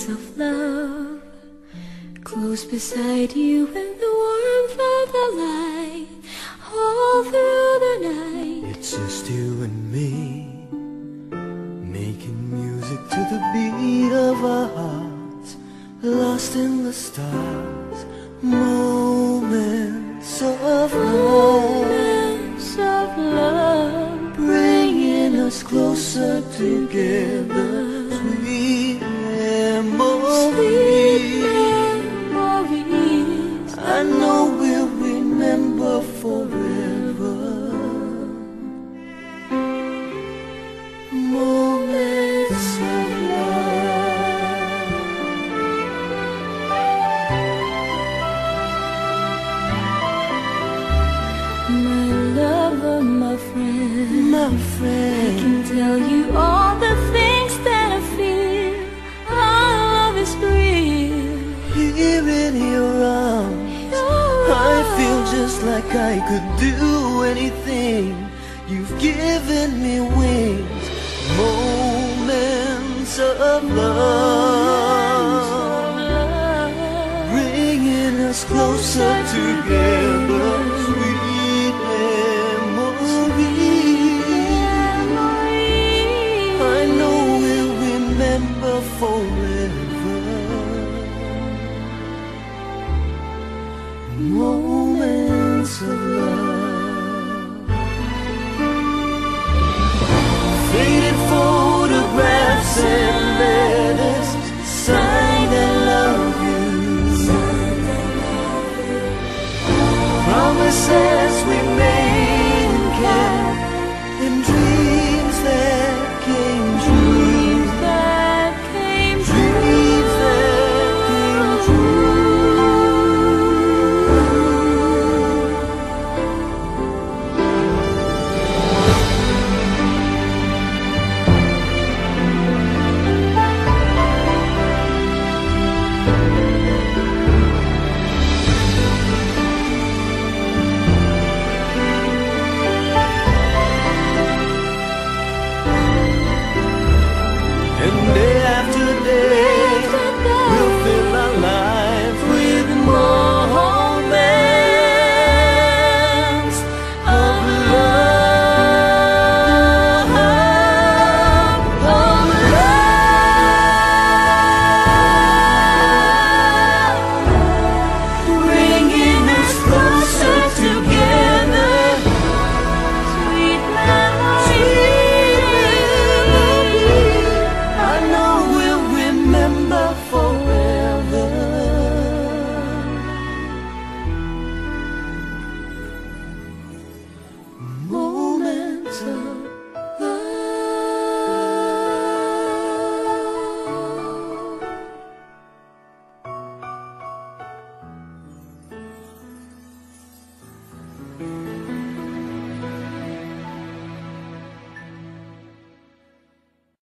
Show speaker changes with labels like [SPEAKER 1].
[SPEAKER 1] moments of love Close beside you in the warmth of the light All through the night.
[SPEAKER 2] It's just you and me Making music to the beat of our hearts Lost in the stars Moments of love
[SPEAKER 1] Moments of love
[SPEAKER 2] Bringing us closer together do anything. You've given me wings. Moments of love, bringing us closer together. Sweet memories, I know we'll remember forever. Moments of promises we made.